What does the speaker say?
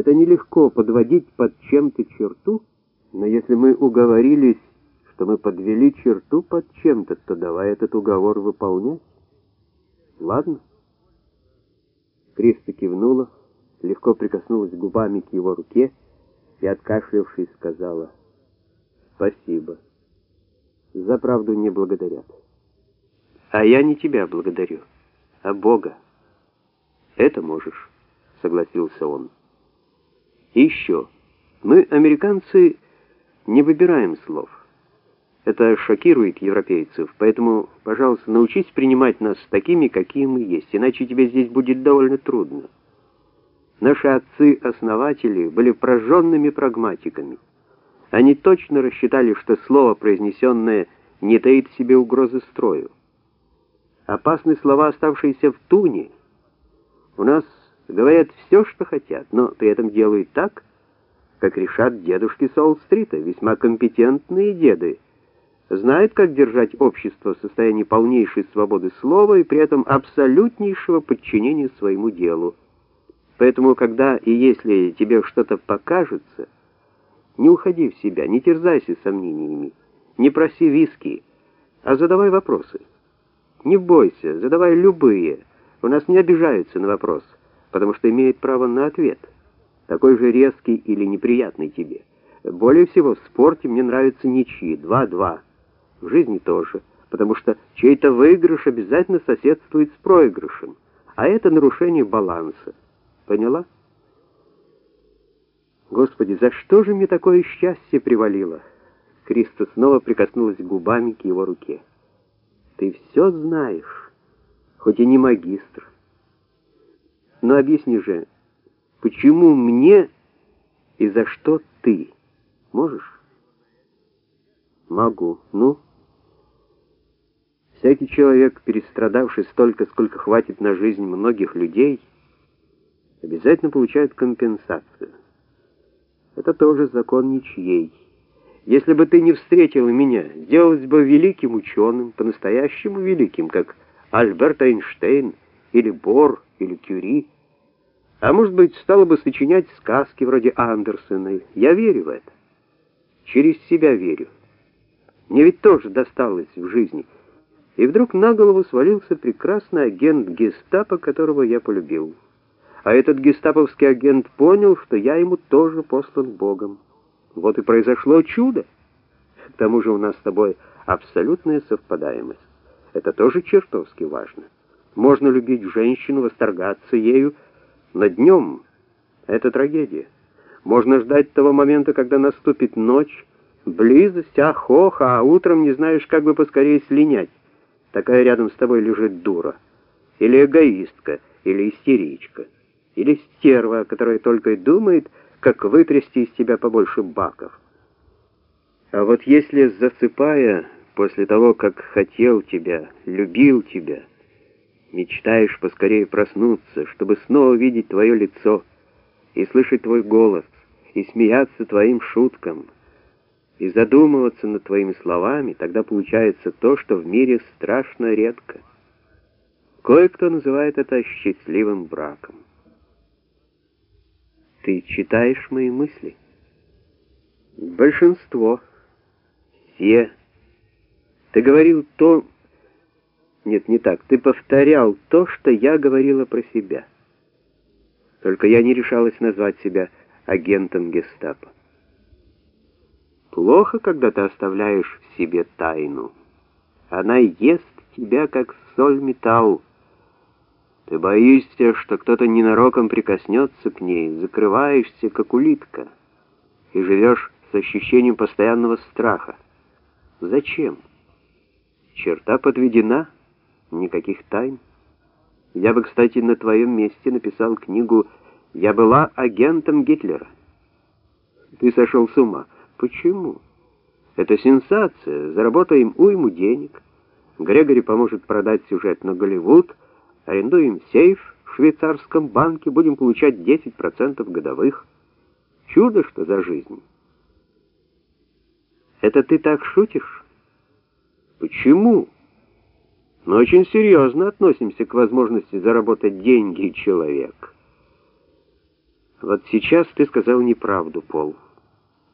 Это нелегко подводить под чем-то черту, но если мы уговорились, что мы подвели черту под чем-то, то давай этот уговор выполнять. Ладно? Криста кивнула, легко прикоснулась губами к его руке и, откашлявшись, сказала «Спасибо. За правду не благодарят». «А я не тебя благодарю, а Бога». «Это можешь», — согласился он. «И еще. Мы, американцы, не выбираем слов. Это шокирует европейцев, поэтому, пожалуйста, научись принимать нас такими, какие мы есть, иначе тебе здесь будет довольно трудно. Наши отцы-основатели были прожженными прагматиками. Они точно рассчитали, что слово, произнесенное, не таит в себе угрозы строю. Опасны слова, оставшиеся в туне. У нас говорят все, что хотят, но при этом делают так, как решат дедушки Солл-стрита, весьма компетентные деды, знает, как держать общество в состоянии полнейшей свободы слова и при этом абсолютнейшего подчинения своему делу. Поэтому, когда и если тебе что-то покажется, не уходи в себя, не терзайся сомнениями, не проси виски, а задавай вопросы. Не бойся, задавай любые. У нас не обижаются на вопрос, потому что имеют право на ответ, такой же резкий или неприятный тебе. Более всего в спорте мне нравятся ничьи, 2-2. В жизни тоже, потому что чей-то выигрыш обязательно соседствует с проигрышем, а это нарушение баланса. Поняла? Господи, за что же мне такое счастье привалило? Криста снова прикоснулась губами к его руке. Ты все знаешь, хоть и не магистр. Но объясни же, почему мне и за что ты? Можешь? Могу. Ну? Всякий человек, перестрадавший столько, сколько хватит на жизнь многих людей, обязательно получает компенсацию. Это тоже закон ничьей. Если бы ты не встретила меня, сделалась бы великим ученым, по-настоящему великим, как Альберт Эйнштейн, или Бор, или Кюри. А может быть, стала бы сочинять сказки вроде Андерсона. Я верю в это. Через себя верю. Мне ведь тоже досталось в жизни — и вдруг на голову свалился прекрасный агент гестапо, которого я полюбил. А этот гестаповский агент понял, что я ему тоже послан Богом. Вот и произошло чудо. К тому же у нас с тобой абсолютная совпадаемость. Это тоже чертовски важно. Можно любить женщину, восторгаться ею, но днем это трагедия. Можно ждать того момента, когда наступит ночь, близость, ах-ох, а утром не знаешь, как бы поскорее слинять. Такая рядом с тобой лежит дура. Или эгоистка, или истеричка. Или стерва, которая только и думает, как вытрясти из тебя побольше баков. А вот если, засыпая, после того, как хотел тебя, любил тебя, мечтаешь поскорее проснуться, чтобы снова видеть твое лицо и слышать твой голос, и смеяться твоим шуткам — и задумываться над твоими словами, тогда получается то, что в мире страшно редко. Кое-кто называет это счастливым браком. Ты читаешь мои мысли? Большинство. Все. Ты говорил то... Нет, не так. Ты повторял то, что я говорила про себя. Только я не решалась назвать себя агентом гестапо. Плохо, когда ты оставляешь в себе тайну. Она ест тебя, как соль металл. Ты боишься, что кто-то ненароком прикоснется к ней, закрываешься, как улитка, и живешь с ощущением постоянного страха. Зачем? Черта подведена, никаких тайн. Я бы, кстати, на твоем месте написал книгу «Я была агентом Гитлера». Ты сошел с ума. Почему? Это сенсация. Заработаем уйму денег. Грегори поможет продать сюжет на Голливуд. Арендуем сейф в швейцарском банке. Будем получать 10% годовых. Чудо, что за жизнь. Это ты так шутишь? Почему? Мы очень серьезно относимся к возможности заработать деньги человек. Вот сейчас ты сказал неправду, Пол.